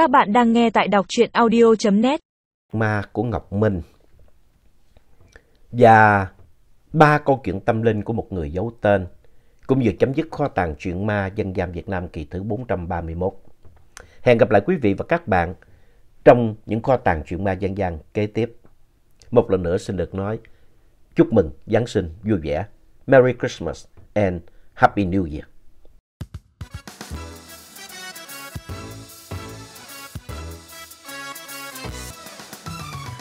Các bạn đang nghe tại đọc truyện audio.net. Ma của Ngọc Minh và ba câu chuyện tâm linh của một người giấu tên, cũng vừa chấm dứt kho tàng truyện ma dân gian Việt Nam kỳ thứ 431. Hẹn gặp lại quý vị và các bạn trong những kho tàng truyện ma dân gian kế tiếp. Một lần nữa xin được nói, chúc mừng Giáng sinh vui vẻ. Merry Christmas and Happy New Year.